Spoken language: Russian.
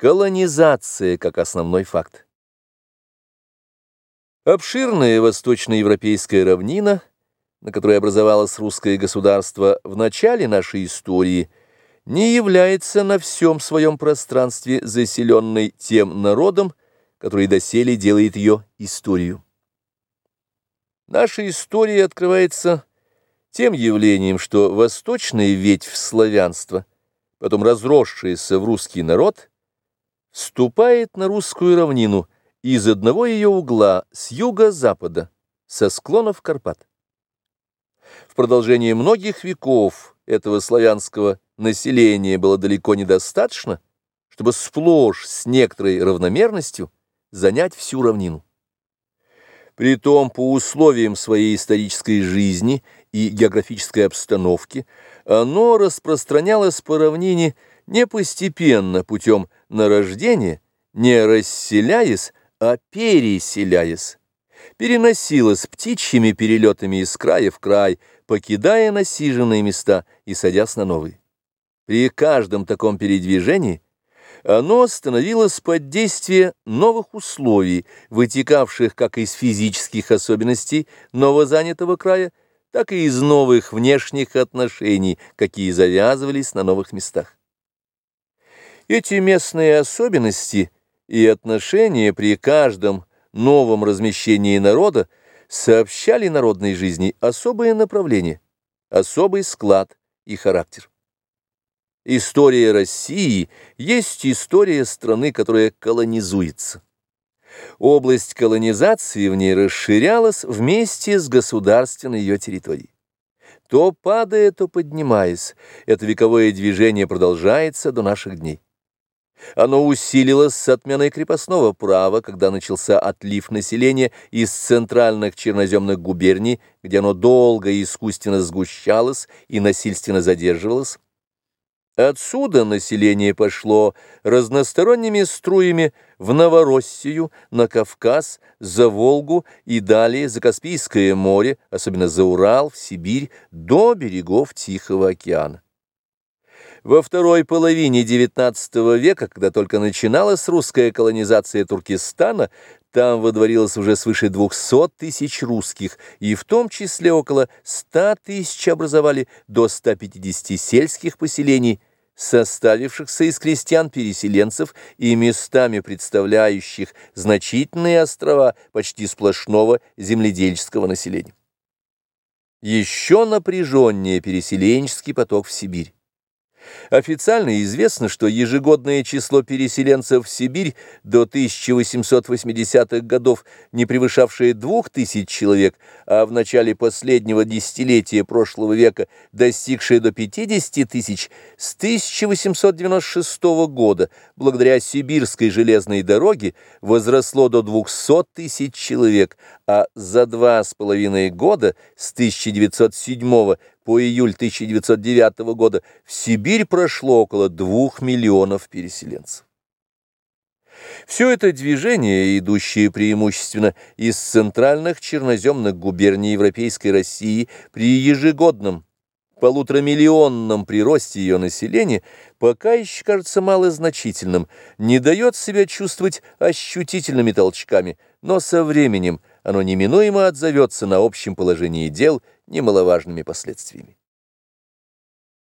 Колонизация как основной факт. Обширная восточноевропейская равнина, на которой образовалось русское государство в начале нашей истории, не является на всем своем пространстве заселенной тем народом, который доселе делает ее историю. Наша история открывается тем явлением, что восточная ветвь славянства, потом разросшаяся в русский народ – вступает на русскую равнину из одного ее угла с юго-запада, со склонов Карпат. В продолжение многих веков этого славянского населения было далеко недостаточно, чтобы сплошь с некоторой равномерностью занять всю равнину. Притом по условиям своей исторической жизни и географической обстановки оно распространялось по равнине не постепенно путем нарождения, не расселяясь, а переселяясь, переносилась птичьими перелетами из края в край, покидая насиженные места и садясь на новые. При каждом таком передвижении оно становилось под действие новых условий, вытекавших как из физических особенностей новозанятого края, так и из новых внешних отношений, какие завязывались на новых местах. Эти местные особенности и отношения при каждом новом размещении народа сообщали народной жизни особое направление, особый склад и характер. История России есть история страны, которая колонизуется. Область колонизации в ней расширялась вместе с государственной ее территорией. То падая, то поднимаясь, это вековое движение продолжается до наших дней. Оно усилилось с отменой крепостного права, когда начался отлив населения из центральных черноземных губерний, где оно долго и искусственно сгущалось и насильственно задерживалось. Отсюда население пошло разносторонними струями в Новороссию, на Кавказ, за Волгу и далее за Каспийское море, особенно за Урал, в Сибирь, до берегов Тихого океана. Во второй половине XIX века, когда только начиналась русская колонизация Туркестана, там водворилось уже свыше 200 тысяч русских, и в том числе около 100 тысяч образовали до 150 сельских поселений, составившихся из крестьян-переселенцев и местами представляющих значительные острова почти сплошного земледельческого населения. Еще напряженнее переселенческий поток в Сибирь. Официально известно, что ежегодное число переселенцев в Сибирь до 1880-х годов, не превышавшее 2000 человек, а в начале последнего десятилетия прошлого века достигшее до 50 тысяч, с 1896 года, благодаря Сибирской железной дороге, возросло до 200 тысяч человек, а за два с половиной года, с 1907 по июль 1909 года в Сибирь прошло около двух миллионов переселенцев. Все это движение, идущее преимущественно из центральных черноземных губерний Европейской России при ежегодном полуторамиллионном приросте ее населения, пока еще кажется малозначительным, не дает себя чувствовать ощутительными толчками, но со временем оно неминуемо отзовется на общем положении дел немаловажными последствиями.